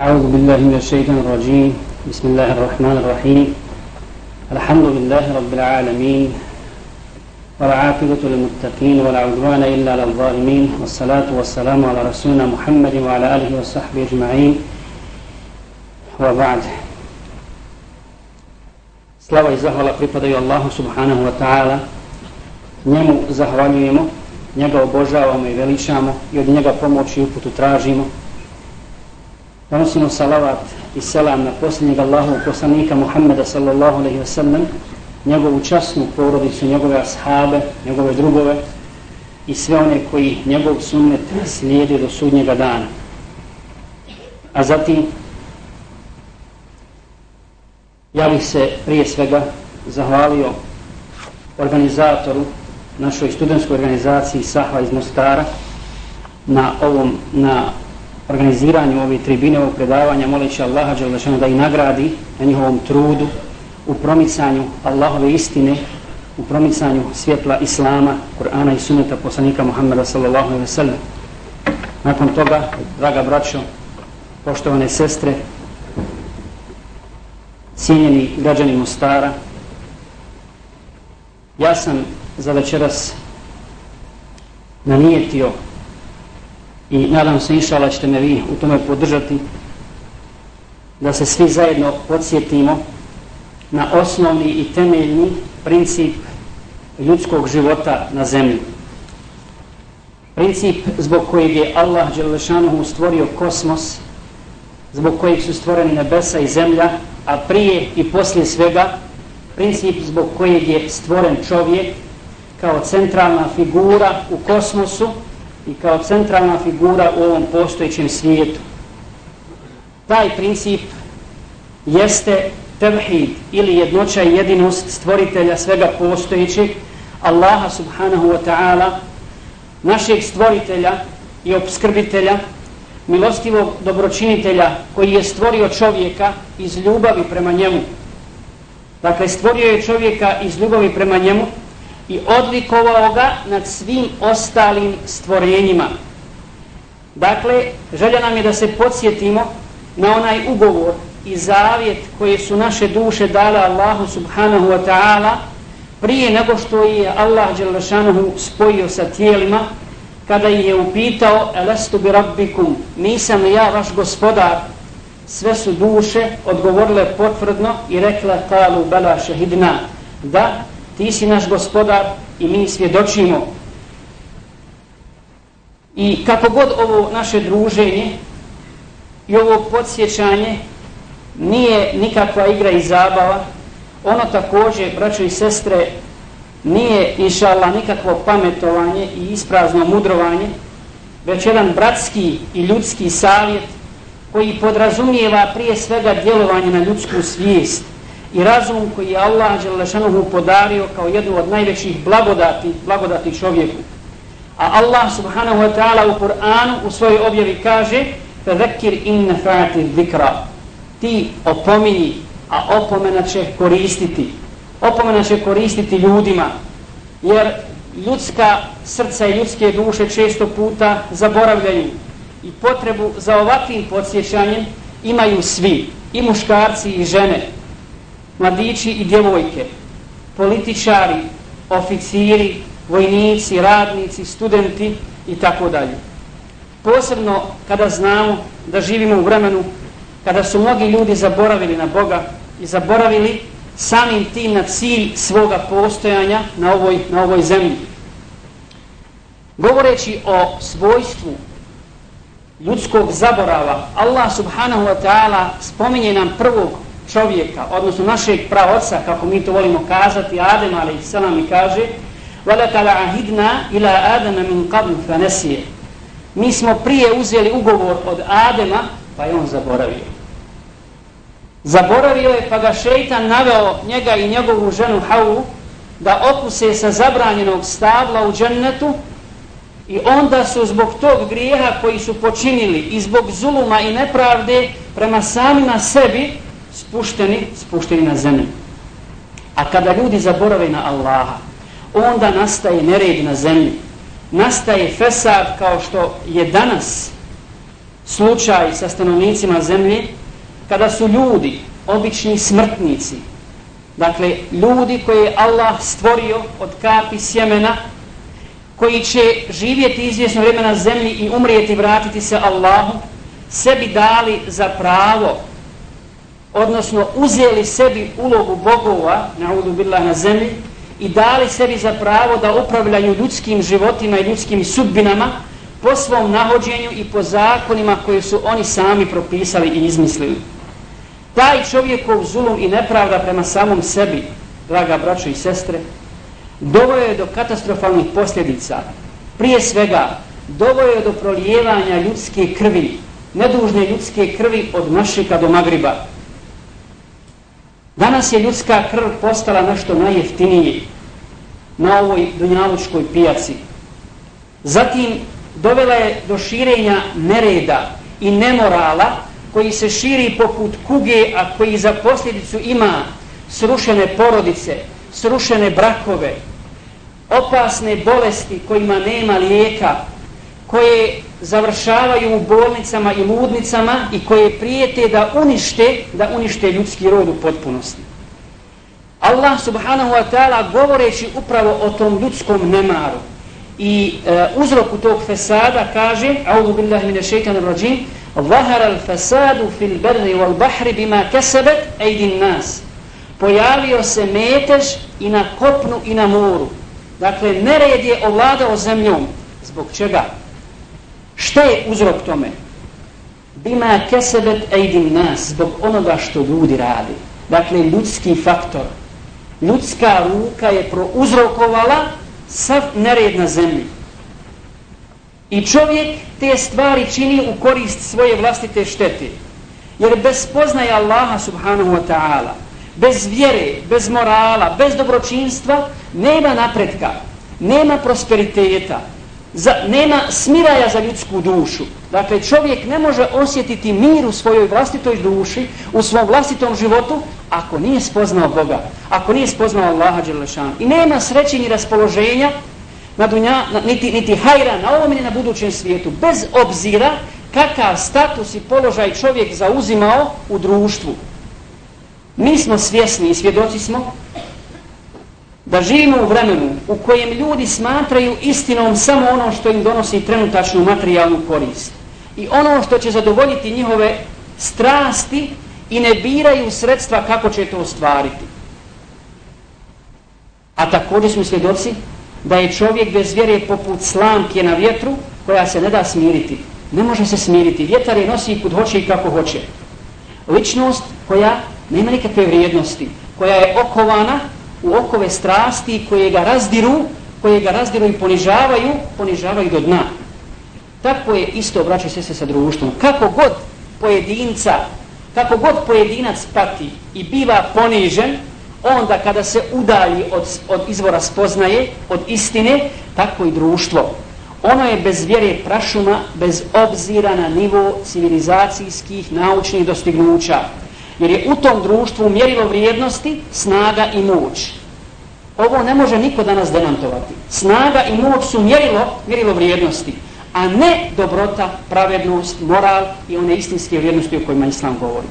أعوذ بالله من الشيطان الرجيم بسم الله الرحمن الرحيم الحمد لله رب العالمين والعاقبة للمتقين ولا عدوان إلا للظالمين والصلاة والسلام على رسولنا محمد وعلى آله وصحبه أجمعين وبعد Slava i zahvala pripadaju Allahu subhanahu wa ta'ala. Njemu zahvaljujemo, njega obožavamo i veličamo i od njega pomoć i uputu tražimo. Donosimo salavat i selam na posljednjeg Allahu poslanika Muhammeda sallallahu alaihi wa sallam, njegovu časnu porodicu, njegove ashabe, njegove drugove i sve one koji njegov sunnet slijede do sudnjega dana. A zatim Ja bih se prije svega zahvalio organizatoru našoj studentskoj organizaciji Sahva iz Mostara na ovom na organiziranju ove tribine ovog predavanja moleći Allaha Đelešanu da i nagradi na njihovom trudu u promicanju Allahove istine u promicanju svjetla Islama, Kur'ana i sunneta poslanika Muhammeda sallallahu alaihi ve sallam. Nakon toga, draga braćo, poštovane sestre, cijenjeni građani Mostara, ja sam za večeras nanijetio i nadam se inšala ćete me vi u tome podržati da se svi zajedno podsjetimo na osnovni i temeljni princip ljudskog života na zemlji. Princip zbog kojeg je Allah Đelešanuhu stvorio kosmos, zbog kojeg su stvoreni nebesa i zemlja, a prije i poslije svega princip zbog kojeg je stvoren čovjek kao centralna figura u kosmosu i kao centralna figura u ovom postojećem svijetu. Taj princip jeste tevhid ili jednoća i jedinost stvoritelja svega postojećeg Allaha subhanahu wa ta'ala našeg stvoritelja i obskrbitelja milostivog dobročinitelja koji je stvorio čovjeka iz ljubavi prema njemu. Dakle, stvorio je čovjeka iz ljubavi prema njemu i odlikovao ga nad svim ostalim stvorenjima. Dakle, želja nam je da se podsjetimo na onaj ugovor i zavjet koje su naše duše dale Allahu subhanahu wa ta'ala prije nego što je Allah Đelešanuhu spojio sa tijelima kada ih je upitao Elestu bi rabbikum, nisam ja vaš gospodar, sve su duše odgovorile potvrdno i rekla kalu bela šehidna, da ti si naš gospodar i mi svjedočimo. I kako god ovo naše druženje i ovo podsjećanje nije nikakva igra i zabava, ono također, braćo i sestre, nije inšala nikakvo pametovanje i isprazno mudrovanje, već jedan bratski i ljudski savjet koji podrazumijeva prije svega djelovanje na ljudsku svijest i razum koji je Allah Đelešanohu podario kao jednu od najvećih blagodati, blagodati čovjeku. A Allah subhanahu wa ta'ala u Kur'anu u svojoj objavi kaže فَذَكِّرْ إِنَّ فَاتِ ذِكْرَ Ti opomini, a opomena će koristiti opomena će koristiti ljudima, jer ljudska srca i ljudske duše često puta zaboravljaju i potrebu za ovakvim podsjećanjem imaju svi, i muškarci i žene, mladići i djevojke, političari, oficiri, vojnici, radnici, studenti i tako dalje. Posebno kada znamo da živimo u vremenu kada su mnogi ljudi zaboravili na Boga i zaboravili samim tim na cilj svoga postojanja na ovoj, na ovoj zemlji. Govoreći o svojstvu ljudskog zaborava, Allah subhanahu wa ta'ala spominje nam prvog čovjeka, odnosno našeg praoca, kako mi to volimo kazati, Adem a.s. i kaže وَلَكَلَ عَهِدْنَا إِلَا آدَمَ مِنْ قَبْلُ فَنَسِيَ Mi smo prije uzeli ugovor od Adema, pa je on zaboravio. Zaboravio je pa ga šeitan naveo njega i njegovu ženu Havu da okuse sa zabranjenog stabla u džennetu i onda su zbog tog grijeha koji su počinili i zbog zuluma i nepravde prema samima sebi spušteni, spušteni na zemlju. A kada ljudi zaborave na Allaha, onda nastaje nered na zemlji. Nastaje fesad kao što je danas slučaj sa stanovnicima zemlje, kada su ljudi, obični smrtnici, dakle, ljudi koje je Allah stvorio od kapi sjemena, koji će živjeti izvjesno vrijeme na zemlji i umrijeti i vratiti se Allahu, sebi dali za pravo, odnosno uzeli sebi ulogu bogova, naudu billah na zemlji, i dali sebi za pravo da upravljaju ljudskim životima i ljudskim sudbinama po svom nahođenju i po zakonima koje su oni sami propisali i izmislili. Taj čovjekov zulum i nepravda prema samom sebi, draga braćo i sestre, dovoje je do katastrofalnih posljedica. Prije svega, dovoje je do prolijevanja ljudske krvi, nedužne ljudske krvi od Mašika do Magriba. Danas je ljudska krv postala nešto najjeftinije na ovoj dunjalučkoj pijaci. Zatim dovela je do širenja nereda i nemorala koji se širi poput kuge, a koji za posljedicu ima srušene porodice, srušene brakove, opasne bolesti kojima nema lijeka, koje završavaju u bolnicama i ludnicama i koje prijete da unište, da unište ljudski rod u potpunosti. Allah subhanahu wa ta'ala govoreći upravo o tom ljudskom nemaru i e, uzroku tog fesada kaže, A'udhu billahi mine šeitan rajim, Zahara al fasadu fil berri wal bahri bima kesebet ejdin nas. Pojavio se metež i na kopnu i na moru. Dakle, nered je ovladao zemljom. Zbog čega? Šta je uzrok tome? Bima kesebet ejdin nas. Zbog onoga što ljudi radi. Dakle, ljudski faktor. Ljudska ruka je prouzrokovala sav nered na zemlji. I čovjek te stvari čini u korist svoje vlastite štete. Jer bez poznaja Allaha subhanahu wa ta'ala, bez vjere, bez morala, bez dobročinstva, nema napretka, nema prosperiteta, za, nema smiraja za ljudsku dušu. Dakle, čovjek ne može osjetiti mir u svojoj vlastitoj duši, u svom vlastitom životu, ako nije spoznao Boga, ako nije spoznao Allaha Đelešanu. I nema sreći ni raspoloženja, na dunja, na, niti, niti hajra na ovom ili na budućem svijetu, bez obzira kakav status i položaj čovjek zauzimao u društvu. Mi smo svjesni i svjedoci smo da živimo u vremenu u kojem ljudi smatraju istinom samo ono što im donosi trenutačnu materijalnu korist. I ono što će zadovoljiti njihove strasti i ne biraju sredstva kako će to ostvariti. A također smo svjedoci da je čovjek bez vjere poput slamke na vjetru koja se ne da smiriti. Ne može se smiriti. Vjetar je nosi kud hoće i kako hoće. Ličnost koja nema nikakve vrijednosti, koja je okovana u okove strasti koje ga razdiru, koje ga razdiru i ponižavaju, ponižavaju do dna. Tako je isto obraća se se sa društvom. Kako god pojedinca, kako god pojedinac pati i biva ponižen, onda kada se udalji od, od izvora spoznaje, od istine, tako i društvo. Ono je bez vjere prašuma, bez obzira na nivo civilizacijskih, naučnih dostignuća. Jer je u tom društvu mjerilo vrijednosti, snaga i moć. Ovo ne može niko danas demantovati. Snaga i moć su mjerilo, mjerilo vrijednosti, a ne dobrota, pravednost, moral i one istinske vrijednosti o kojima Islam govori.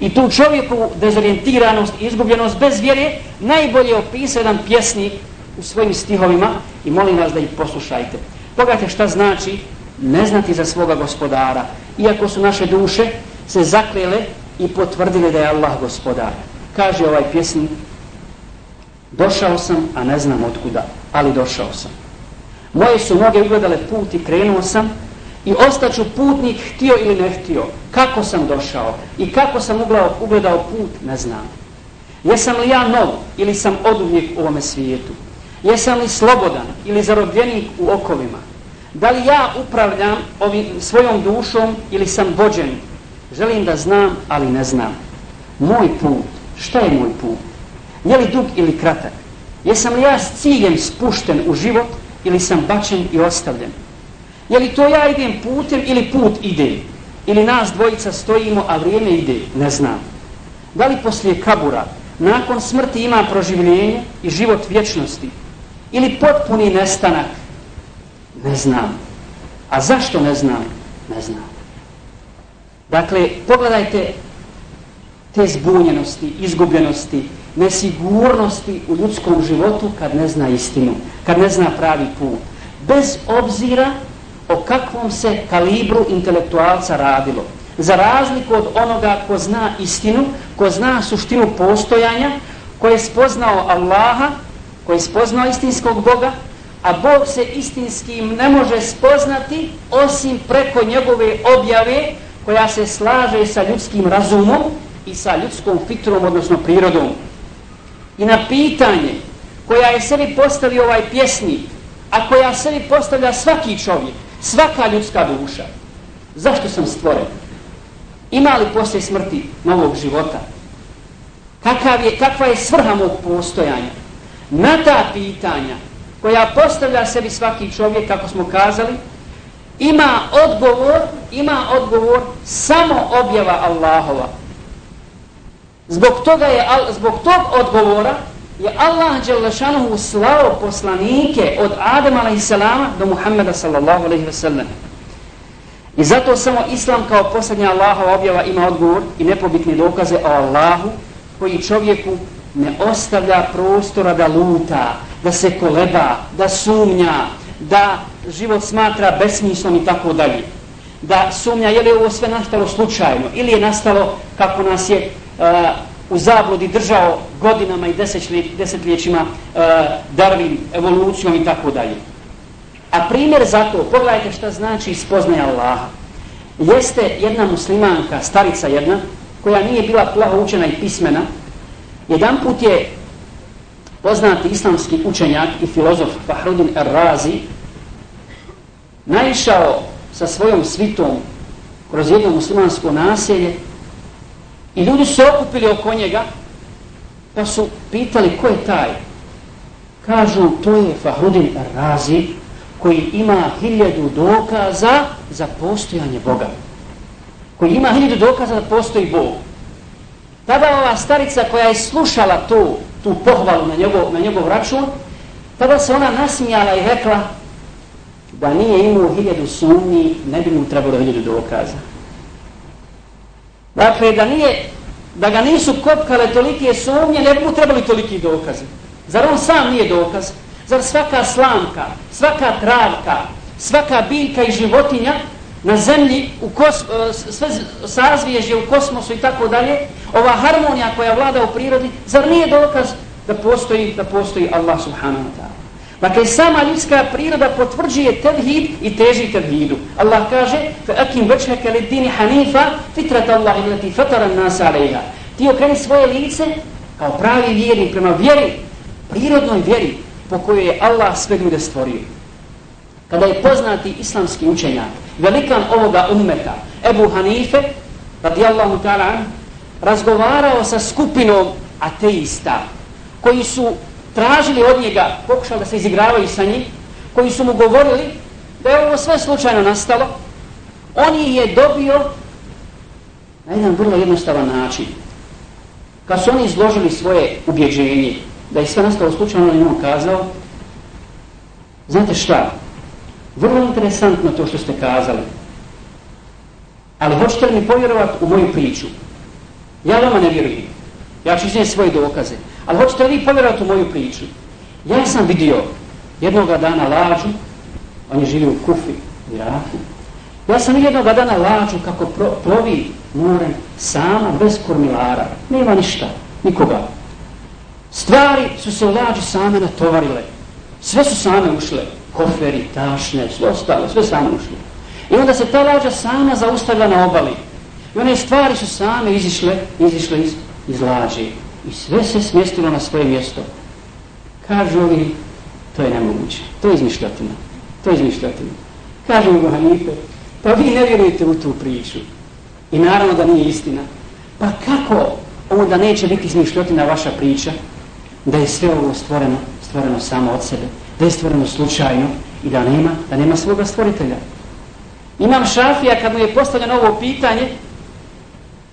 I tu čovjeku dezorientiranost i izgubljenost bez vjere najbolje opisao jedan pjesnik u svojim stihovima i molim vas da ih poslušajte. Pogledajte šta znači ne znati za svoga gospodara. Iako su naše duše se zaklele i potvrdile da je Allah gospodar. Kaže ovaj pjesnik Došao sam, a ne znam otkuda, ali došao sam. Moje su noge ugledale put i krenuo sam, i ostaću putnik htio ili ne htio. Kako sam došao i kako sam ugledao, ugledao put, ne znam. Jesam li ja nov ili sam oduvijek u ovome svijetu? Jesam li slobodan ili zarobljenik u okovima? Da li ja upravljam ovim, svojom dušom ili sam vođen? Želim da znam, ali ne znam. Moj put, šta je moj put? Je li dug ili kratak? Jesam li ja s ciljem spušten u život ili sam bačen i ostavljen? Je li to ja idem putem ili put ide? Ili nas dvojica stojimo, a vrijeme ide? Ne znam. Da li poslije kabura, nakon smrti ima proživljenje i život vječnosti? Ili potpuni nestanak? Ne znam. A zašto ne znam? Ne znam. Dakle, pogledajte te zbunjenosti, izgubljenosti, nesigurnosti u ljudskom životu kad ne zna istinu, kad ne zna pravi put. Bez obzira o kakvom se kalibru intelektualca radilo. Za razliku od onoga ko zna istinu, ko zna suštinu postojanja, ko je spoznao Allaha, ko je spoznao istinskog Boga, a Bog se istinskim ne može spoznati osim preko njegove objave koja se slaže sa ljudskim razumom i sa ljudskom fitrom, odnosno prirodom. I na pitanje koja je sebi postavio ovaj pjesnik, a koja sebi postavlja svaki čovjek, svaka ljudska duša, zašto sam stvoren? Ima li poslije smrti novog života? Kakav je, kakva je svrha mog postojanja? Na ta pitanja koja postavlja sebi svaki čovjek, kako smo kazali, ima odgovor, ima odgovor samo objava Allahova. Zbog toga je zbog tog odgovora je Allah dželle slao poslanike od Adama a.s. do Muhameda sallallahu alejhi ve sellem. I zato samo Islam kao posljednja Allahova objava ima odgovor i nepobitne dokaze o Allahu koji čovjeku ne ostavlja prostora da luta, da se koleba, da sumnja, da život smatra besmislom i tako dalje. Da sumnja je li ovo sve nastalo slučajno ili je nastalo kako nas je u zabludi držao godinama i desetljećima uh, Darwin, evolucijom i tako dalje. A primjer za to, pogledajte šta znači spoznaja Allaha. Jeste jedna muslimanka, starica jedna, koja nije bila plaho učena i pismena, jedan put je poznati islamski učenjak i filozof Fahrudin Ar-Razi naišao sa svojom svitom kroz jedno muslimansko naselje i ljudi su okupili oko njega pa su pitali ko je taj? Kažu to je Fahrudin Razi, koji ima hiljadu dokaza za postojanje Boga. Koji ima hiljadu dokaza da postoji Bog. Tada ova starica koja je slušala to tu pohvalu na njegov, na njegov račun, tada se ona nasmijala i rekla da nije imao hiljadu sumnji, ne bi mu trebalo hiljadu dokaza. Dakle, da, nije, da ga nisu kopkale tolike sumnje, ne bi mu trebali toliki dokaze. Zar on sam nije dokaz? Zar svaka slamka, svaka travka, svaka biljka i životinja na zemlji, u kos, e, sve sazviježje u kosmosu i tako dalje, ova harmonija koja vlada u prirodi, zar nije dokaz da postoji, da postoji Allah subhanahu wa ta'ala? Dakle, sama ljudska priroda potvrđuje tevhid i teži tevhidu. Allah kaže, fa akim večheke حَنِيفَ dini hanifa, لَتِي فَتَرَ النَّاسَ عَلَيْهَا. Ti okreni svoje lice kao pravi vjeri, prema vjeri, prirodnoj vjeri po kojoj je Allah sve ljude stvorio. Kada je poznati islamski učenjak, velikan ovoga ummeta, Ebu Hanife, radijallahu ta'ala, razgovarao sa skupinom ateista, koji su tražili od njega, pokušali da se izigravaju sa njim, koji su mu govorili da je ovo sve slučajno nastalo, on je dobio na jedan vrlo jednostavan način. Kad su oni izložili svoje ubjeđenje, da je sve nastalo slučajno, on je kazao, znate šta, Vrlo interesantno to što ste kazali. Ali hoćete li mi povjerovati u moju priču? Ja vama ne vjerujem. Ja ću iznijeti svoje dokaze. Ali hoćete li povjerovati u moju priču? Ja sam vidio jednoga dana lađu, on je živio u Kufi, u Iraku. Ja sam vidio jednoga dana lađu kako plovi morem sama, bez kormilara. Nema ništa, nikoga. Stvari su se u lađu same natovarile. Sve su same ušle koferi, tašne, sve ostalo, sve same ušle. I onda se ta lađa sama zaustavila na obali. I one stvari su same izišle, izišle iz, iz lađe. I sve se smjestilo na svoje mjesto. Kažu li, to je nemoguće. To je izmišljotina. To je izmišljotina. Kažu mu Hanife, pa vi ne vjerujete u tu priču. I naravno da nije istina. Pa kako onda neće biti izmišljotina vaša priča? Da je sve ovo stvoreno, stvoreno samo od sebe da je stvoreno slučajno i da nema, da nema svoga stvoritelja. Imam Šafija kad mu je postavljeno ovo pitanje,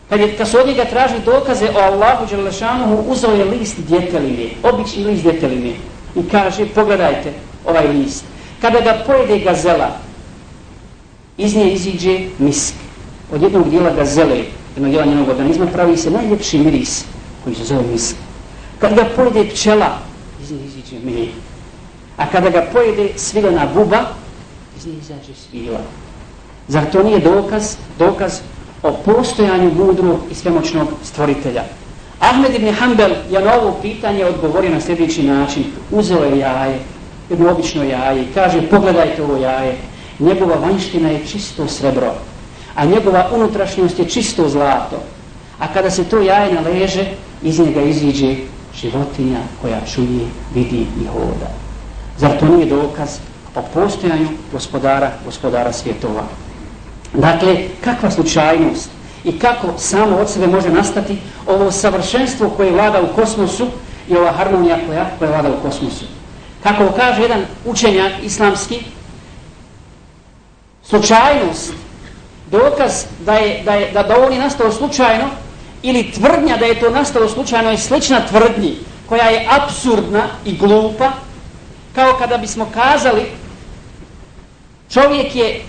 kad, je, kad su od njega tražili dokaze o Allahu Đelešanuhu, uzao je list djeteline, obični list djeteline i kaže, pogledajte ovaj list. Kada ga pojede gazela, iz nje iziđe misk. od jednog dijela gazele, jednog dijela njenog organizma, pravi se najljepši miris koji se zove misk. Kad ga pojede pčela, iz nje iziđe meni. A kada ga pojede svilena buba, iz nje izađe svila. Zar to nije dokaz, dokaz o postojanju mudrog i svemoćnog stvoritelja? Ahmed ibn Hanbel je na ovo pitanje odgovorio na sljedeći način. Uzeo je jaje, jedno obično jaje i kaže pogledajte ovo jaje. Njegova vanština je čisto srebro, a njegova unutrašnjost je čisto zlato. A kada se to jaje naleže, iz njega iziđe životinja koja čuje, vidi i hoda. Zar to nije dokaz o postojanju gospodara, gospodara svjetova? Dakle, kakva slučajnost i kako samo od sebe može nastati ovo savršenstvo koje vlada u kosmosu i ova harmonija koja, koja vlada u kosmosu. Kako kaže jedan učenjak islamski, slučajnost, dokaz da, je, da, je, da, da ovo nije nastalo slučajno ili tvrdnja da je to nastalo slučajno je slična tvrdnji koja je absurdna i glupa kao kada bismo kazali čovjek je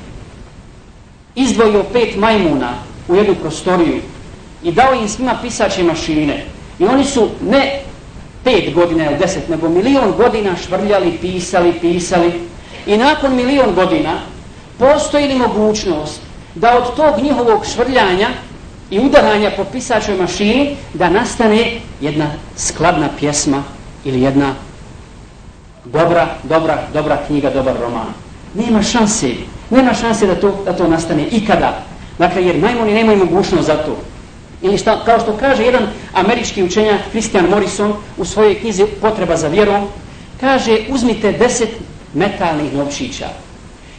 izdvojio pet majmuna u jednu prostoriju i dao im svima pisače mašine. I oni su ne pet godina ili deset nego milion godina švrljali, pisali, pisali. I nakon milion godina postoji li mogućnost da od tog njihovog švrljanja i udaranja po pisačoj mašini da nastane jedna skladna pjesma ili jedna dobra, dobra, dobra knjiga, dobar roman. Nema šanse, nema šanse da to, da to nastane ikada. Dakle, jer majmoni nemaju mogućnost za to. Ili šta, kao što kaže jedan američki učenjak, Christian Morrison, u svojoj knjizi Potreba za vjerom, kaže, uzmite deset metalnih novčića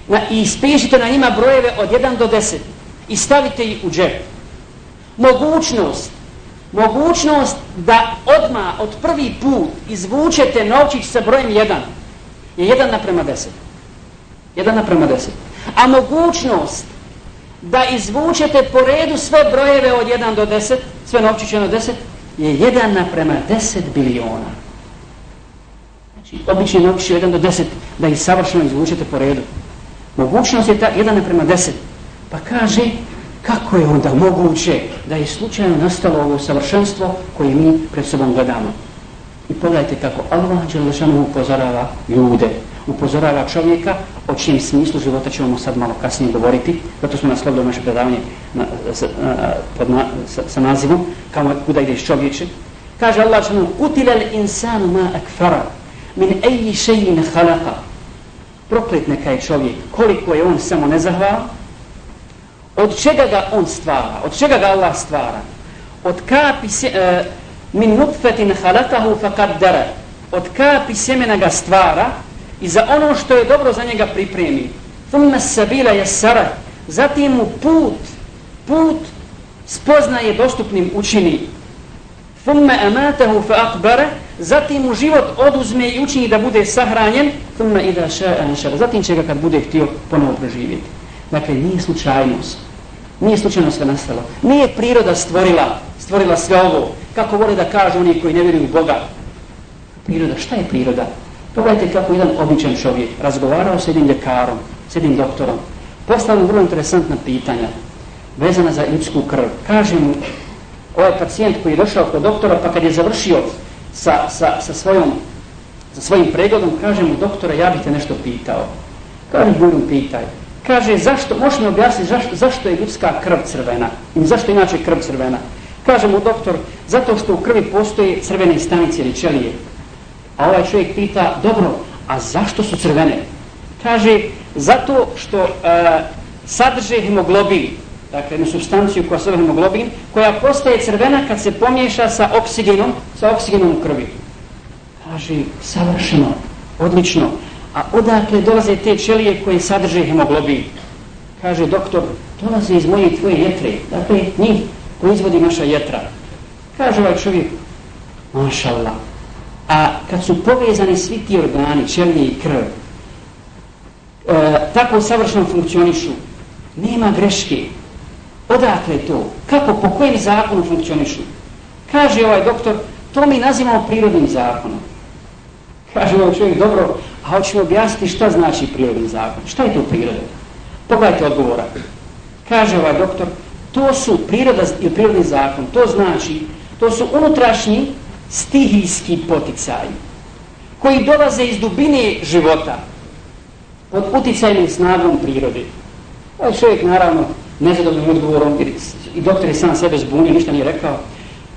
na, i ispišite na njima brojeve od 1 do 10 i stavite ih u džep. Mogućnost, mogućnost da odma od prvi put izvučete novčić sa brojem 1 je 1 naprema 10. 1 naprema 10. A mogućnost da izvučete po redu sve brojeve od 1 do 10, sve novčiće na 10, je 1 naprema 10 biliona. Znači, obični novčić od 1 do 10, da ih savršeno izvučete po redu. Mogućnost je ta 1 naprema 10. Pa kaže, kako je onda moguće da je slučajno nastalo ovo savršenstvo koje mi pred sobom gledamo. I pogledajte kako Allah Đelešanu upozorava ljude, upozorava čovjeka, o čijem smislu života ćemo sad malo kasnije govoriti, zato smo naslovili naše predavanje na, sa, pod na, sa, sa nazivom, kao kuda ideš čovječe. Kaže Allah Đelešanu, utila insanu ma akfara, min eji šeji halaka. Proklet neka je čovjek, koliko je on samo nezahvala, od čega ga on stvara, od čega ga Allah stvara, od kapi se, uh, min nutfetin halakahu faqaddara, od kapi semena ga stvara, i za ono što je dobro za njega pripremi. Thumma sabila yassara. Zatim mu put, put spoznaje dostupnim učini. Thumma amatahu fa aqbara. Zatim mu život oduzme i učini da bude sahranjen. Thumma idha sha'a nashara. Zatim će ga kad bude htio ponovo preživjeti. Dakle, nije slučajnost. Nije slučajno sve nastalo. Nije priroda stvorila, stvorila sve ovo. Kako vole da kažu oni koji ne vjeruju u Boga. Priroda, šta je priroda? Pogledajte kako jedan običan čovjek razgovarao s jednim ljekarom, s jednim doktorom. Postavljamo vrlo interesantna pitanja vezana za ljudsku krv. Kaže mu, ovaj pacijent koji je došao kod doktora, pa kad je završio sa, sa, sa, svojom, sa svojim pregledom, kaže mu, doktore, ja bih te nešto pitao. Kaže, budu pitaj. Kaže, zašto, možeš mi objasniti zašto, zašto je ljudska krv crvena? I zašto inače krv crvena? Kaže mu doktor, zato što u krvi postoje crvene stanice ili čelije. A ovaj čovjek pita, dobro, a zašto su crvene? Kaže, zato što e, sadrže hemoglobin, dakle jednu substanciju koja se hemoglobin, koja postaje crvena kad se pomiješa sa oksigenom, sa oksigenom u krvi. Kaže, savršeno, odlično. A odakle dolaze te čelije koje sadrže hemoglobin? Kaže, doktor, dolaze iz moje tvoje jetre. Dakle, njih koji izvodi naša jetra. Kaže ovaj čovjek, mašallah, A kad su povezani svi ti organi, čelje i krv, e, tako savršeno funkcionišu, nema greške. Odakle to? Kako, po kojem zakonu funkcionišu? Kaže ovaj doktor, to mi nazivamo prirodnim zakonom. Kaže ovaj čovjek, dobro, a hoćemo objasniti šta znači prirodni zakon. Šta je to priroda? Pogledajte odgovora. Kaže ovaj doktor, to su priroda i prirodni zakon. To znači, to su unutrašnji stihijski poticaji koji dolaze iz dubine života pod uticajnim snagom prirode. Ovaj čovjek, naravno, nezadovoljnim odgovorom, i doktor je sam sebe zbunio, ništa nije rekao,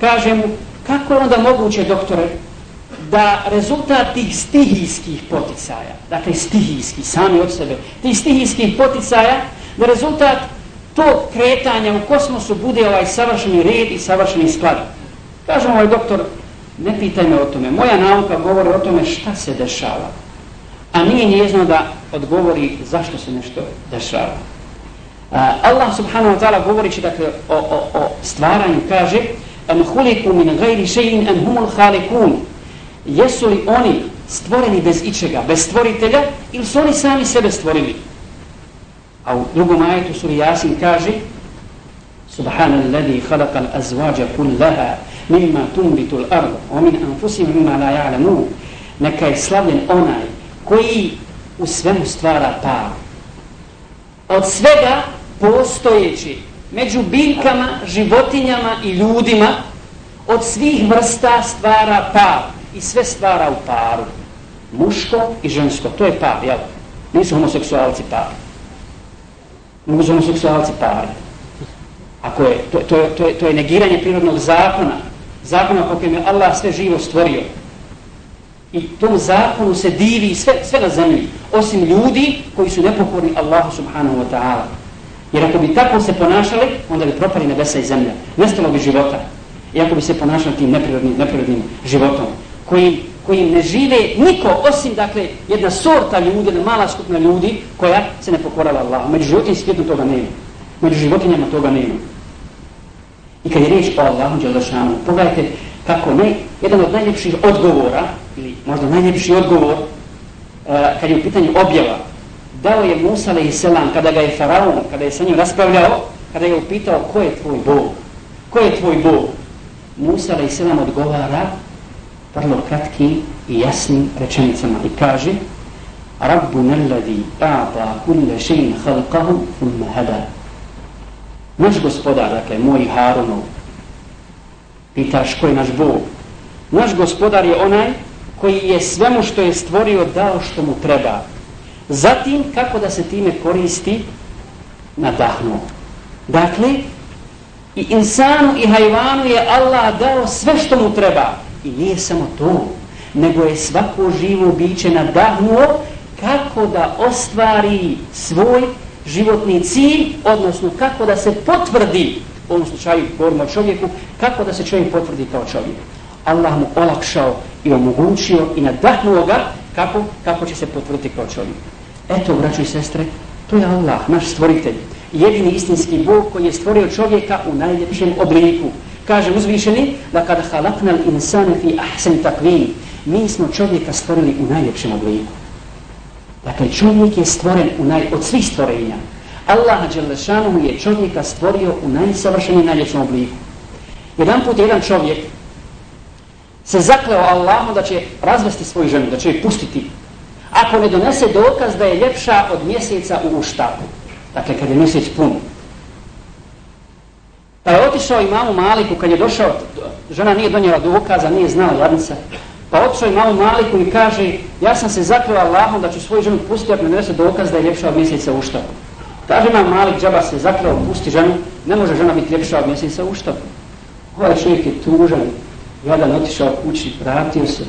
kaže mu, kako je onda moguće, doktore, da rezultat tih stihijskih poticaja, dakle stihijski, sami od sebe, tih stihijskih poticaja, da rezultat to kretanja u kosmosu bude ovaj savršeni red i savršeni sklad. Kažem ovaj doktor, ne pitaj me o tome, moja nauka govori o tome šta se dešava, a nije njezno da odgovori zašto se nešto dešava. Allah subhanahu wa ta'ala govorići dakle, o, o, o stvaranju. Kaže am huliku min gajri še'in am humul halikun jesu li oni stvoreni bez ičega, bez stvoritelja ili su oni sami sebe stvorili? A u drugom ajetu suri Jasin kaže subhanallazi alladhi khalaqa al-azwaja kullaha mimma tunbitu al-ard wa min anfusim mimma la ja'lamu. neka je slavljen onaj koji u svemu stvara par od svega postojeći među biljkama, životinjama i ljudima od svih vrsta stvara par i sve stvara u paru muško i žensko, to je par, jel? Nisu homoseksualci par. Mogu su homoseksualci par. Ako je, to, to, to, je, to je negiranje prirodnog zakona, zakona po kojem je Allah sve živo stvorio. I tom zakonu se divi sve, sve na zemlji, osim ljudi koji su nepokorni Allahu subhanahu wa ta'ala. Jer ako bi tako se ponašali, onda bi propali nebesa i zemlja. Nestalo bi života. I ako bi se ponašali tim neprirodnim, neprirodnim životom, kojim, kojim ne žive niko, osim dakle jedna sorta ljudi, jedna mala skupna ljudi, koja se ne pokorala Allahu. Među životinjim svijetom toga nema. Među životinjama toga nema. I kad je riječ o Allahu Đelešanu, pogledajte kako ne, jedan od najljepših odgovora, ili možda najljepši odgovor, uh, kad je u pitanju objava, dao je Musa i selam kada ga je faraon, kada je sa njim raspravljao, kada je upitao ko je tvoj Bog? Ko je tvoj Bog? Musa i selam odgovara vrlo kratkim i jasnim rečenicama i kaže Rabbu nalladhi a'ta kulle še'in halqahu thumma hada. Naš gospodar, dakle, moj Harunov, pitaš ko je naš Bog? Naš gospodar je onaj koji je svemu što je stvorio dao što mu treba. Zatim, kako da se time koristi? Nadahnuo. Dakle, i insanu i hajvanu je Allah dao sve što mu treba. I nije samo to, nego je svako živo biće nadahnuo kako da ostvari svoj životni cilj, odnosno kako da se potvrdi, u ovom slučaju govorimo o čovjeku, kako da se čovjek potvrdi kao čovjek. Allah mu olakšao i omogućio i nadahnuo ga kako, kako će se potvrditi kao čovjek. Eto, braćo i sestre, to je Allah, naš stvoritelj. Jedini istinski Bog koji je stvorio čovjeka u najljepšem obliku. Kaže uzvišeni, da kada halaknal insane fi ahsen takvim, mi smo čovjeka stvorili u najljepšem obliku. Dakle, čovjek je stvoren u naj, od svih stvorenja. Allah Đelešanu je čovjeka stvorio u najsavršenijem najljepšem obliku. Jedan put jedan čovjek se zakleo Allahom da će razvesti svoju ženu, da će je pustiti ako ne donese dokaz da je ljepša od mjeseca u uštapu. Dakle, kad je mjesec pun. Pa je otišao imamu Maliku, kad je došao, žena nije donijela dokaza, nije znala jadnica. Pa otišao imamu Maliku i kaže, ja sam se zakrio Allahom da ću svoju ženu pustiti ako ne donese dokaz da je ljepša od mjeseca u štapu. Kaže nam Malik, džaba se zakrio, pusti ženu, ne može žena biti ljepša od mjeseca u štapu. Ovaj čovjek je tužan, jadan otišao kući, vratio se,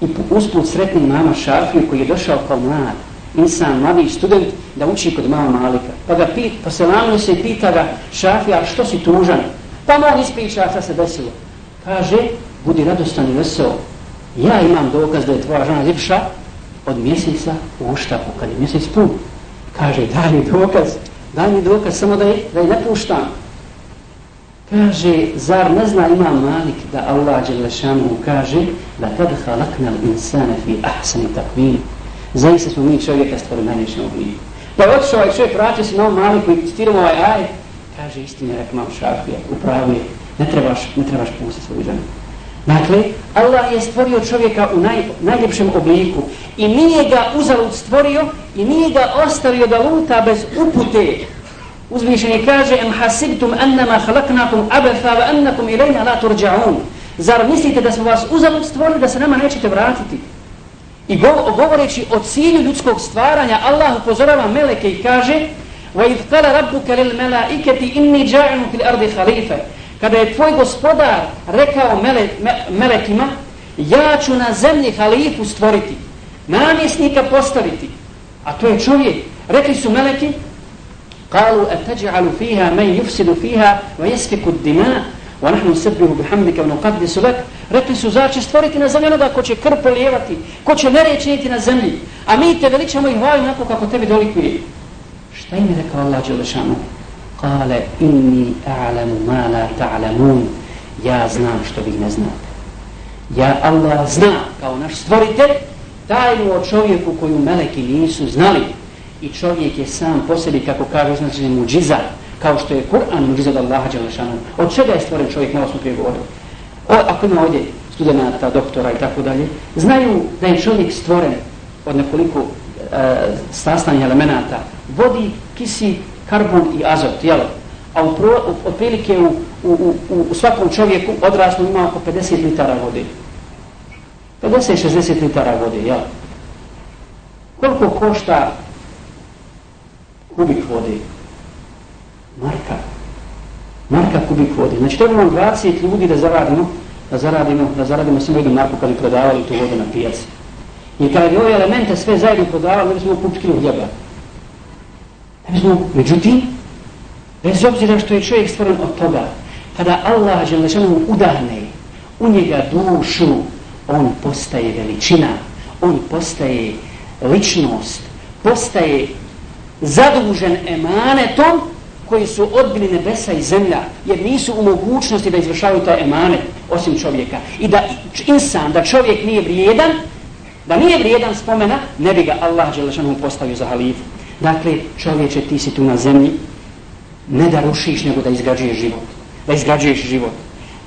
i usput sretni mama Šafiju koji je došao kao mlad, insan, mladi student, da uči kod mama Malika. Pa ga pit, pa poselamio se i pita ga, Šafija, što si tužan? Pa mu on ispriča šta se desilo. Kaže, budi radostan i veseo, ja imam dokaz da je tvoja žena ljepša od mjeseca u uštapu, kad je mjesec pun. Kaže, daj mi dokaz, daj mi dokaz, samo da je, da je ne puštam. Kaže, zar ne zna imam Malik da Allah Đelešanu kaže da kad halaknal insana fi ahsani takvim zaista smo mi čovjeka stvorili na nješem obliku. Pa je otišao ovaj čovjek, vratio se na ovom Maliku i citiram ovaj aj, kaže, istine, rekao mam šafija, upravo je, ne trebaš, ne trebaš pustiti svoju ženu. Dakle, Allah je stvorio čovjeka u naj, najljepšem obliku i nije ga uzalud stvorio i nije ga ostavio da luta bez upute Uzvišeni kaže em hasibtum annama khalaqnakum abatha wa annakum ilayna la turja'un. Zar mislite da smo vas uzalud stvorili da se nama nećete vratiti? I govoreći o cilju ljudskog stvaranja, Allah upozorava meleke i kaže وَإِذْ قَلَ رَبُّكَ لِلْمَلَائِكَةِ إِنِّي جَعِنُ فِي الْأَرْضِ خَلِيفَ Kada je tvoj gospodar rekao mele, me, melekima ja ću na zemlji halifu stvoriti, namjesnika postaviti, a to je čovjek. Rekli su meleki قالوا أتجعل فيها من يفسد فيها ويسفك الدماء ونحن نسبه بحمدك ونقدس لك rekli su zar će stvoriti na zemlji onoga ko će krv polijevati, ko će nereći činiti na zemlji, a mi te veličamo i hvalimo onako kako tebi dolikuje. Šta im je rekao Allah Đelešanu? Kale, inni a'lamu ma la ta'lamun. Ja znam što vi ne znate. Ja Allah zna kao naš stvoritelj tajnu o čovjeku koju meleki nisu znali. I čovjek je sam po sebi, kako kaže znači muđiza, kao što je Kur'an muđiza od Allaha Đalešanu. Od čega je stvoren čovjek, malo smo prije govorili. O, ako ima ovdje studenta, doktora i tako dalje, znaju da je čovjek stvoren od nekoliko e, sastavnih elemenata, vodi, kisi, karbon i azot, jel? A u, pro, u, otprilike u, u, u, u svakom čovjeku odraslo ima oko 50 litara vode. 50-60 litara vode, jel? Koliko košta kubik vode? Marka. Marka kubik vode. Znači, trebamo bi 20 ljudi da zaradimo, da zaradimo, da zaradimo samo jednu marku kad bi prodavali tu vodu na pijaci. I kada bi ove elemente sve zajedno prodavali, mi smo pučki hljeba. Međutim, bez obzira što je čovjek stvoren od toga, kada Allah Želešanu udahne u njega dušu, on postaje veličina, on postaje ličnost, postaje zadužen emanetom koji su odbili nebesa i zemlja, jer nisu u mogućnosti da izvršavaju taj emanet osim čovjeka. I da insan, da čovjek nije vrijedan, da nije vrijedan spomena, ne bi ga Allah Želešanu postavio za halifu. Dakle, čovječe, ti si tu na zemlji, ne da rušiš, nego da izgrađuješ život. Da izgrađuješ život.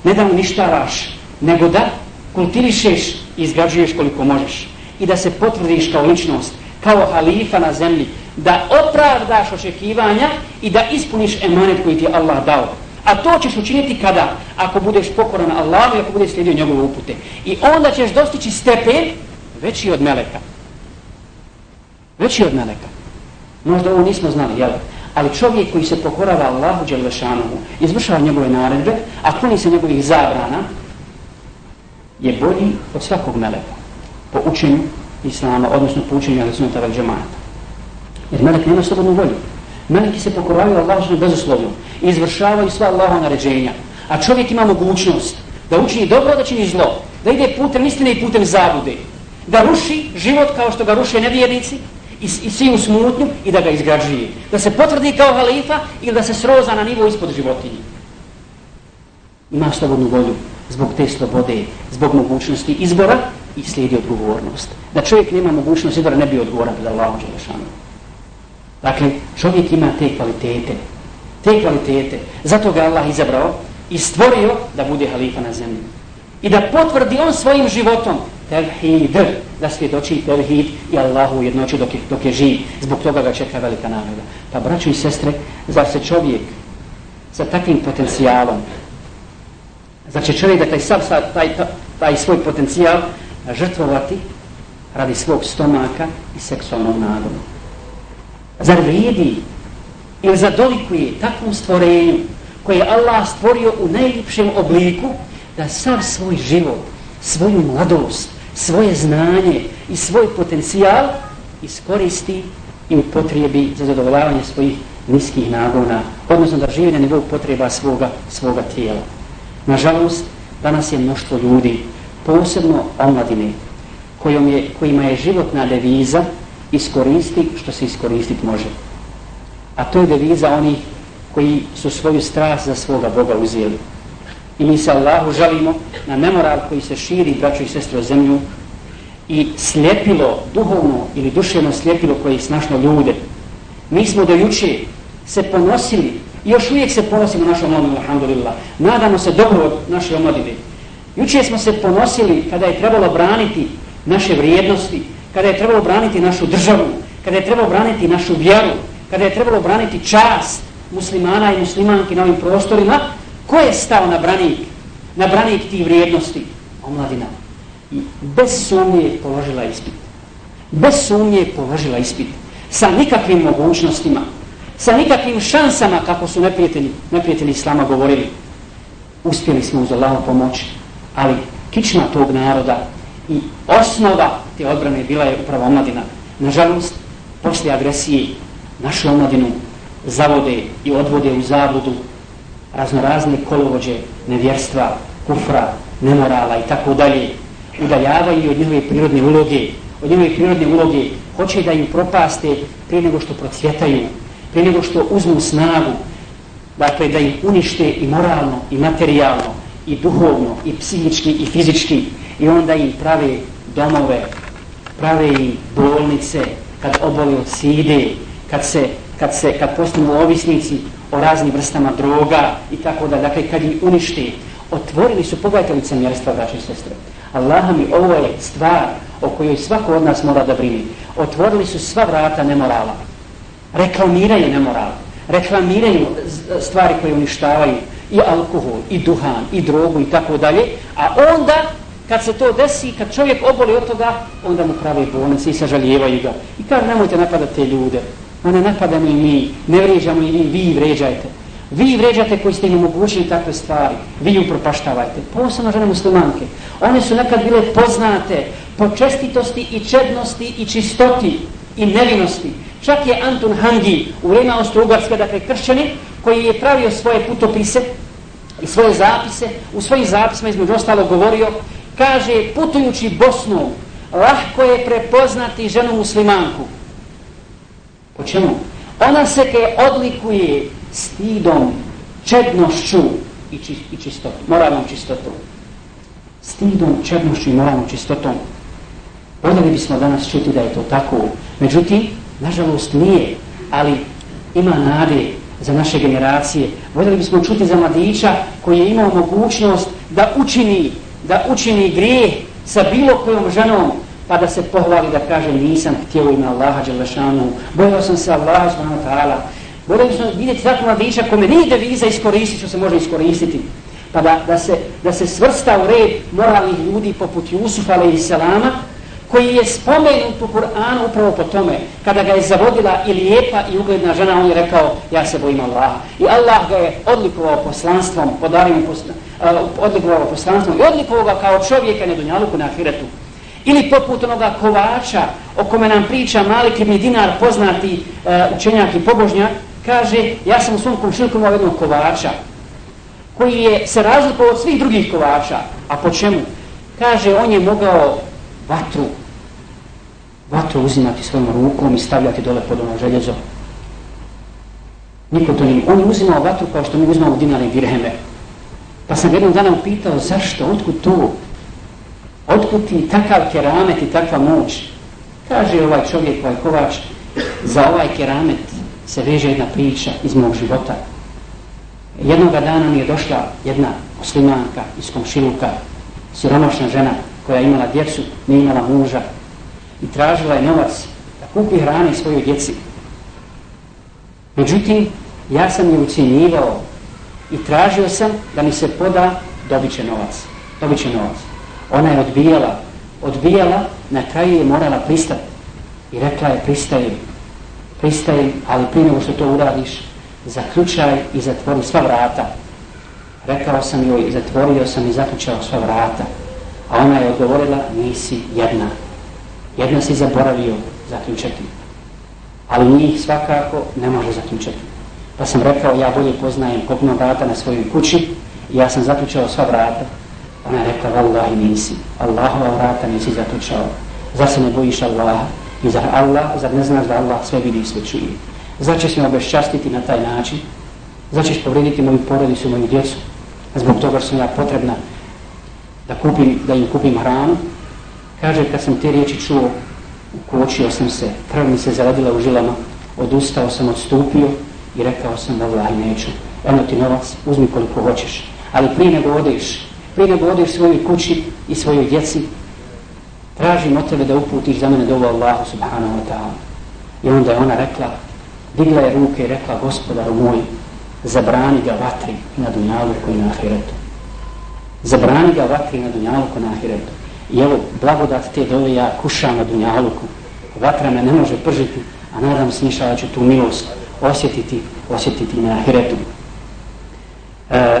Ne da uništavaš, nego da kultirišeš i izgrađuješ koliko možeš. I da se potvrdiš kao ličnost, kao halifa na zemlji, da opravdaš očekivanja i da ispuniš emanet koji ti je Allah dao. A to ćeš učiniti kada? Ako budeš pokoran Allahu i ako budeš slijedio njegove upute. I onda ćeš dostići stepen veći od meleka. Veći od meleka. Možda ovo nismo znali, jel? Ali čovjek koji se pokorava Allahu Đelešanovu, izvršava njegove naredbe, a kloni se njegovih zabrana, je bolji od svakog meleka. Po učenju Islama, odnosno po učenju Alisunata vel džemata. Jer melek nema slobodnu volju. Meleki se pokoravaju Allahu bezuslovno i izvršavaju sva Allahova naređenja. A čovjek ima mogućnost da učini dobro, da čini zlo, da ide putem istine i putem zabude, da ruši život kao što ga ruše nevjernici, i, i svi smutnju i da ga izgrađuje. Da se potvrdi kao halifa ili da se sroza na nivo ispod životinje. Ima slobodnu volju zbog te slobode, zbog mogućnosti izbora i slijedi odgovornost. Da čovjek nema mogućnost izbora ne bi odgovoran da Allahom Đelešanu. Dakle, čovjek ima te kvalitete. Te kvalitete. Zato ga Allah izabrao i stvorio da bude halifa na zemlji. I da potvrdi on svojim životom tevhid, da svjedoči tevhid i Allahu u jednoću dok je, dok je živ. Zbog toga ga čeka velika nagrada. Pa braćo i sestre, zar se čovjek sa takvim potencijalom, zar će čovjek da taj, sav, taj, taj, taj svoj potencijal žrtvovati radi svog stomaka i seksualnog nagonu? Zar vrijedi ili zadolikuje takvom stvorenju koje je Allah stvorio u najljepšem obliku da sav svoj život, svoju mladost, svoje znanje i svoj potencijal iskoristi i upotrijebi za zadovoljavanje svojih niskih nagona, odnosno da živi na nivou potreba svoga, svoga tijela. Nažalost, danas je mnoštvo ljudi, posebno omladine, kojom je, kojima je životna deviza iskoristi što se iskoristiti može. A to je deviza onih koji su svoju strast za svoga Boga uzijeli. I mi se Allahu žalimo na nemoral koji se širi, braćo i sestre, o zemlju i slijepilo, duhovno ili duševno slijepilo koje je snašno ljude. Mi smo do juče se ponosili i još uvijek se ponosimo našom omladinu, alhamdulillah. Nadamo se dobro od naše omladine. Juče smo se ponosili kada je trebalo braniti naše vrijednosti, kada je trebalo braniti našu državu, kada je trebalo braniti našu vjeru, kada je trebalo braniti čast muslimana i muslimanki na ovim prostorima, ko je stao na branik, na branik tih vrijednosti? Omladina. I bez sumnje je položila ispit. Bez sumnje je položila ispit. Sa nikakvim mogućnostima, sa nikakvim šansama, kako su neprijatelji, neprijatelji Islama govorili. Uspjeli smo uz Allaho pomoć. ali kičma tog naroda i osnova te odbrane bila je upravo omladina. Nažalost, poslije agresije našu omladinu zavode i odvode u zabludu raznorazne kolovođe nevjerstva, kufra, nemorala i tako dalje. Udaljavaju od njihove prirodne uloge, od njihove prirodne uloge, hoće da im propaste prije nego što procvjetaju, prije nego što uzmu snagu, dakle da im unište i moralno, i materijalno, i duhovno, i psihički, i fizički, i onda im prave domove, prave im bolnice, kad oboli od side, kad se, kad se, kad postanu ovisnici o raznim vrstama droga i tako da, dakle, kad ih uništi, otvorili su, pogledajte lice mjerstva, braće i sestre. Allaha mi, ovo je stvar o kojoj svako od nas mora da brini. Otvorili su sva vrata nemorala. Reklamiraju nemoral. Reklamiraju stvari koje uništavaju i alkohol, i duhan, i drogu i tako dalje. A onda kad se to desi, kad čovjek oboli od toga, onda mu pravi bolnice i sažaljevaju ga. I kaže, nemojte napadati te ljude. Ma ne napadamo i mi, ne vređamo i mi, vi vređajte. Vi vređate koji ste im omogućili takve stvari. Vi ju propaštavajte. Posebno žene muslimanke. One su nekad bile poznate po čestitosti i čednosti i čistoti i nevinosti. Čak je Anton Hangi u vrijeme Austro-Ugarske, dakle kršćani, koji je pravio svoje putopise i svoje zapise, u svojim zapisima između ostalo govorio kaže putujući Bosnu lahko je prepoznati ženu muslimanku po čemu? ona se ke odlikuje stidom, čednošću i, či, i čistotom, moralnom čistotom. Stidom, čednošću i moralnom čistotom. Voljeli bismo danas čuti da je to tako. Međutim, nažalost nije ali ima nade za naše generacije. Voljeli bismo čuti za mladića koji je imao mogućnost da učini da učini grijeh sa bilo kojom ženom, pa da se pohvali da kaže nisam htio ime Allaha Đelešanu, bojao sam se Allaha Subhanahu ta'ala. Bojao sam vidjeti takvu mladića kome nije deviza iskoristiti što se može iskoristiti. Pa da, da, se, da se svrsta u red moralnih ljudi poput Jusufa alaih salama, koji je spomenut u Kur'anu upravo po tome, kada ga je zavodila i lijepa i ugledna žena, on je rekao, ja se bojim Allaha. I Allah ga je odlikovao poslanstvom, podario mu uh, eh, odlikovao poslanstvom i odlikovao ga kao čovjeka na Dunjaluku na Ahiretu. Ili poput onoga kovača o kome nam priča Malik ibn Dinar, poznati e, učenjak i pobožnjak, kaže, ja sam u svom komšilku imao jednog kovača, koji je se razlikovao od svih drugih kovača. A po čemu? Kaže, on je mogao vatru vatru uzimati svojom rukom i stavljati dole pod ono željezo. Niko to nije. On je uzimao vatru kao što mi uzimamo dinare i dirheme. Pa sam jednog dana upitao zašto, otkud to? Otkud ti takav keramet i takva moć? Kaže ovaj čovjek, ovaj kovač, za ovaj keramet se veže jedna priča iz mog života. Jednoga dana mi je došla jedna muslimanka iz komšiluka, siromašna žena koja je imala djecu, nije imala muža, i tražila je novac da kupi hrane svojoj djeci. Međutim, ja sam je ucijenjivao i tražio sam da mi se poda dobit će novac. Dobit će novac. Ona je odbijala, odbijala, na kraju je morala pristati. I rekla je, pristajem, pristajem, ali prije nego što to uradiš, zaključaj i zatvori sva vrata. Rekao sam joj, zatvorio sam i zaključao sva vrata. A ona je odgovorila, nisi jedna. Jedna si zaboravio zaključati. Ali njih svakako ne može zaključati. Pa sam rekao, ja bolje poznajem kopno vrata na svojoj kući ja sam zaključao sva vrata. Ona je rekla, vallahi nisi. Allahova vrata nisi zaključao. Zar se ne bojiš Allaha? I zar Allah, zar ne znaš da Allah sve vidi i sve čuje? Zar ćeš me obeščastiti na taj način? Zar ćeš povrediti moju porodicu, moju djecu? Zbog toga sam ja potrebna da, kupim, da im kupim hranu, Kaže, kad sam te riječi čuo, ukočio sam se, krv mi se zaradila u žilama, odustao sam, odstupio i rekao sam, vallahi neću. Eno ti novac, uzmi koliko hoćeš. Ali prije nego odeš, prije nego odeš svojoj kući i svojoj djeci, tražim od tebe da uputiš za mene dovo Allahu subhanahu wa ta'ala. I onda je ona rekla, digla je ruke i rekla, gospodaru moj, zabrani ga vatri na dunjaluku i na ahiretu. Zabrani ga vatri na dunjaluku i na ahiretu. I evo, blagodat te dove ja kušam na dunjaluku. Vatra me ne može pržiti, a nadam se niša da ću tu milost osjetiti, osjetiti na ahiretu. E,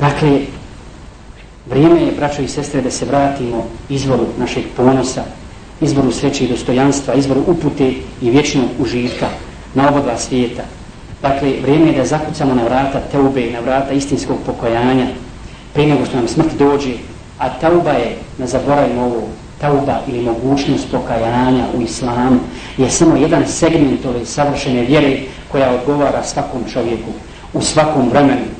dakle, vrijeme je, braćo i sestre, da se vratimo izvoru našeg ponosa, izvoru sreće i dostojanstva, izvoru upute i vječnog užitka na oba dva svijeta. Dakle, vrijeme je da zakucamo na vrata teube, na vrata istinskog pokojanja, prije nego što nam smrt dođe, a tauba je, ne zaboravimo ovo, tauba ili mogućnost pokajanja u islamu je samo jedan segment ove savršene vjere koja odgovara svakom čovjeku u svakom vremenu.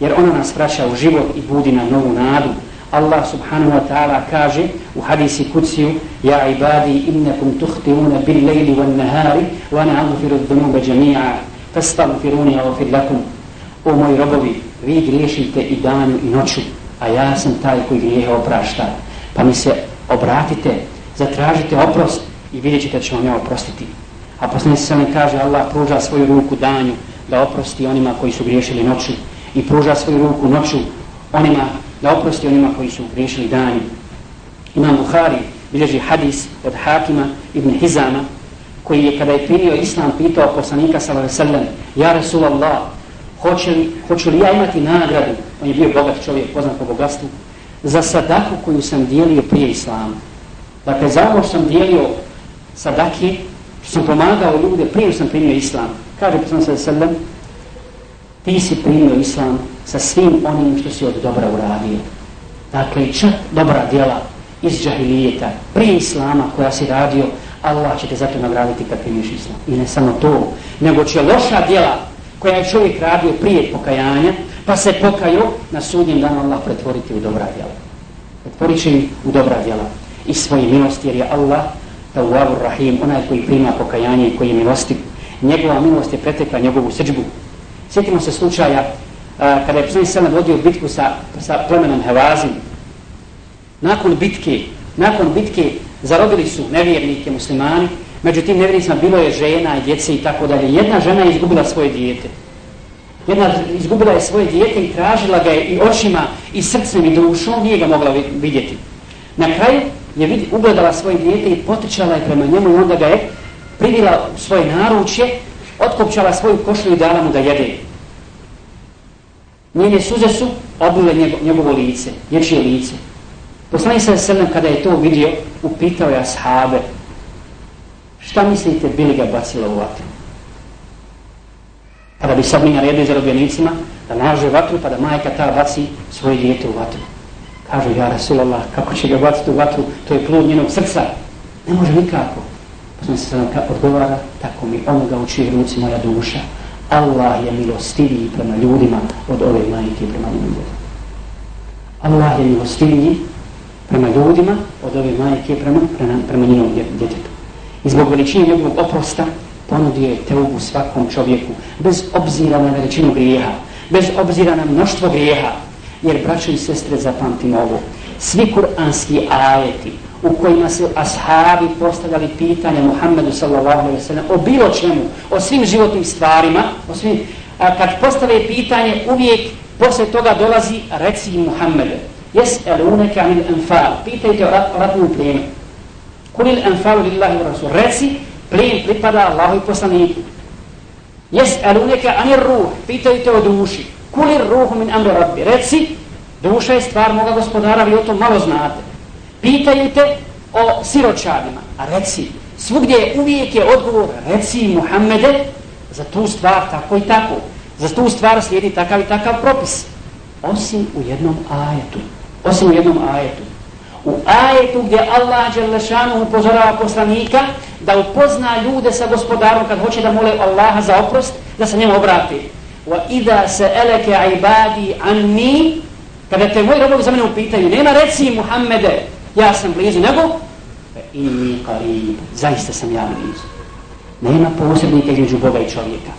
Jer ona nas vraća u život i budi na novu nadu. Allah subhanahu wa ta'ala kaže u hadisi kuciju Ja ibadi innakum tuhtiuna bil lejli van nahari wa na agfiru dhunuba džami'a fastavfiruni agfir lakum O moji robovi, vi griješite i danju i noću, a ja sam taj koji grijehe oprašta. Pa mi se obratite, zatražite oprost i vidjet ćete da ćemo ja oprostiti. A posljednji se ne kaže Allah pruža svoju ruku danju da oprosti onima koji su griješili noću i pruža svoju ruku noću onima da oprosti onima koji su griješili dani. Imam Buhari bilježi hadis od Hakima ibn Hizama koji je kada je primio islam pitao poslanika sallallahu alejhi ve sellem ja Rasulallah hoće li, hoću li ja imati nagradu on je bio bogat čovjek poznat po bogatstvu za sadaku koju sam dijelio prije islama. Dakle, za ovo sam dijelio sadake, što sam pomagao ljude prije sam primio islam. Kaže poslanik sa sallam, ti si primio islam sa svim onim što si od dobra uradio. Dakle, čak dobra djela iz džahilijeta, prije islama koja si radio, Allah će te zato nagraditi kad primiš islam. I ne samo to, nego će loša djela koja je čovjek radio prije pokajanja, pa se pokaju na sudnjem danu Allah pretvoriti u dobra djela. Pretvorit će u dobra djela i svoje milosti, jer je Allah Tawwabur Rahim, onaj koji prima pokajanje i koji je milosti. Njegova milost je pretekla njegovu srđbu. Sjetimo se slučaja a, kada je Poslanik Selem vodio bitku sa, sa plemenom Hevazin. Nakon bitke, nakon bitke zarobili su nevjernike muslimani, međutim nevjernicima bilo je žena i djece i tako dalje. Jedna žena je izgubila svoje dijete jedna izgubila je svoje dijete i tražila ga je i očima i srcem i dušom, nije ga mogla vidjeti. Na kraju je vid, ugledala svoje dijete i potičala je prema njemu i onda ga je privila u svoje naručje, otkopčala svoju košlju i dala mu da jede. Njene suze su obile njego, njegovo lice, nječije lice. Poslani se sredno kada je to vidio, upitao je ashabe, šta mislite, bili ga bacila u vatru? pa da bi sad mi naredio zarobljenicima da naže vatru pa da majka ta baci svoje dijete u vatru. Kažu, ja Rasulallah, kako će ga baciti u vatru, to je plod njenog srca. Ne može nikako. Pa odgovara, tako mi onoga u čijih ruci moja duša. Allah je milostiviji prema ljudima od ove majke prema ljudima. Allah je milostiviji prema ljudima od ove majke prema, prema, prema njenom djetetu. I zbog veličine njegovog oprosta, ponudio je teubu svakom čovjeku, bez obzira na veličinu grijeha, bez obzira na mnoštvo grijeha, jer braće i sestre zapamtimo ovo, svi kuranski ajeti u kojima su ashabi postavljali pitanje Muhammedu sallallahu alaihi sallam o bilo čemu, o svim životnim stvarima, o svim, a kad postave pitanje, uvijek posle toga dolazi reci Muhammedu jes eluneka anil enfal, pitajte o ratnom plijenu, kulil enfalu lillahi wa rasul, reci, Plin pripada Allahu i poslaniku. Jes aluneka anir ruh, pitajte o duši. Kulir ruhu min amri rabbi. Reci, duša je stvar moga gospodara, vi o tom malo znate. Pitajte o siročadima. A reci, svugdje je uvijek je odgovor, reci Muhammede, za tu stvar tako i tako. Za tu stvar slijedi takav i takav propis. Osim u jednom ajetu. Osim u jednom ajetu. U ajetu gdje Allah Đelešanu upozorava poslanika, da upozna ljude sa gospodarom kad hoće da mole Allaha za oprost, da se njemu obrati. Wa idha sa'alaka ibadi anni, kada te moji robovi za mene upitaju, nema reci Muhammede, ja sam blizu, nego inni qarib, zaista sam ja blizu. Nema posrednika između Boga i čovjeka.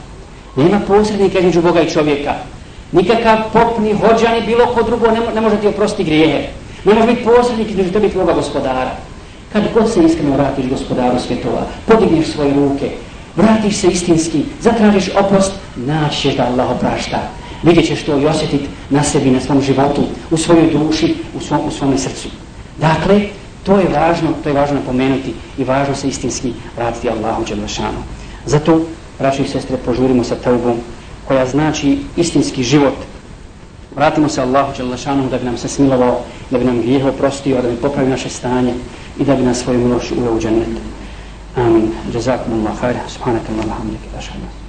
Nema posrednika između Boga i čovjeka. Nikakav pop, ni hođa, ni bilo ko drugo ne, ne može ti oprostiti grijehe. Ne može biti posrednik između tebi i tvoga gospodara. Kad god se iskreno vratiš gospodaru svjetova, podigneš svoje ruke, vratiš se istinski, zatražiš oprost, naćeš da Allah oprašta. Vidjet ćeš to i osjetit na sebi, na svom životu, u svojoj duši, u svom, u svom srcu. Dakle, to je važno, to je važno napomenuti i važno se istinski vratiti Allahu Đelešanu. Zato, braći i sestre, požurimo sa taubom koja znači istinski život. Vratimo se Allahu Đelešanu da bi nam se smilovao, da bi nam grijeh oprostio, da bi popravio naše stanje i da bi nas svoju miloš uveo u džennetu. Amin. Jazakum Allah khair. Subhanakallah. Alhamdulillah.